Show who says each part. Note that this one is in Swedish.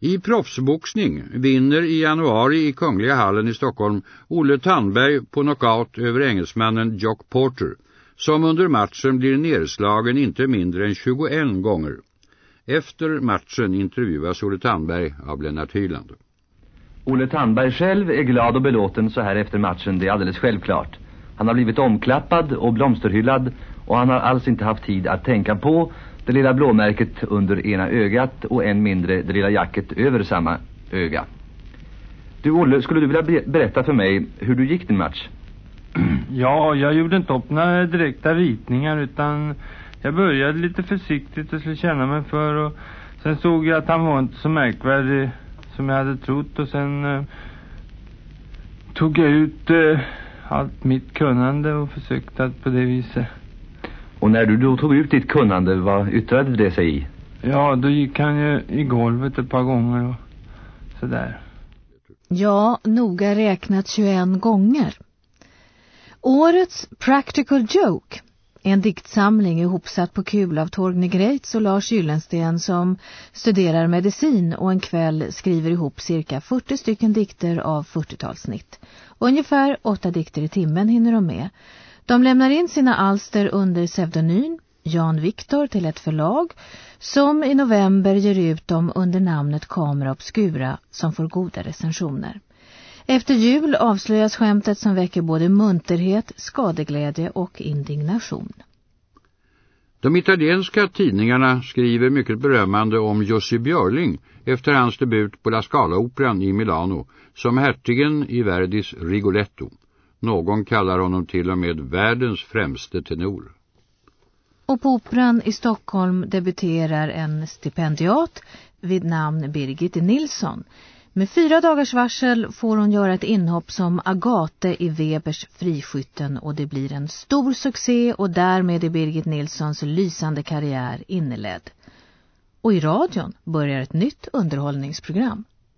Speaker 1: I proffsboxning vinner i januari i Kungliga hallen i Stockholm Olle Tandberg på knockout över engelsmannen Jock Porter som under matchen blir nedslagen inte mindre än 21 gånger. Efter matchen intervjuas Olle Tandberg av Lennart Hyland.
Speaker 2: Olle Tandberg själv är glad och belåten så här efter matchen, det är alldeles självklart. Han har blivit omklappad och blomsterhyllad och han har alls inte haft tid att tänka på det lilla blåmärket under ena ögat och än mindre det lilla jacket över samma öga. Du Olle, skulle du vilja berätta för mig hur du gick din match?
Speaker 3: Ja, jag gjorde inte upp några direkta ritningar utan jag började lite försiktigt och skulle känna mig för och sen såg jag att han var inte så märkvärdig som jag hade trott och sen eh, tog jag ut eh, allt mitt kunnande och försökte att på det viset.
Speaker 2: Och när du då tog ut ditt kunnande, vad yttrade det sig i?
Speaker 3: Ja, då gick han ju i golvet ett par gånger och sådär.
Speaker 4: Ja, noga räknat 21 gånger. Årets Practical Joke en diktsamling ihopsatt på kul av Torgny Greitz och Lars Gyllensten som studerar medicin och en kväll skriver ihop cirka 40 stycken dikter av 40-talsnitt. Ungefär åtta dikter i timmen hinner de med. De lämnar in sina alster under pseudonym Jan Viktor till ett förlag som i november ger ut dem under namnet Kamera Obscura som får goda recensioner. Efter jul avslöjas skämtet som väcker både munterhet, skadeglädje och indignation.
Speaker 1: De italienska tidningarna skriver mycket berömmande om Jussi Björling efter hans debut på La Scala-operan i Milano som hertigen i Verdis Rigoletto. Någon kallar honom till och med världens främste tenor.
Speaker 4: Och på operan i Stockholm debuterar en stipendiat vid namn Birgit Nilsson- med fyra dagars varsel får hon göra ett inhopp som Agate i Webers Friskytten och det blir en stor succé och därmed är Birgit Nilssons lysande karriär inledd. Och i radion börjar ett nytt underhållningsprogram.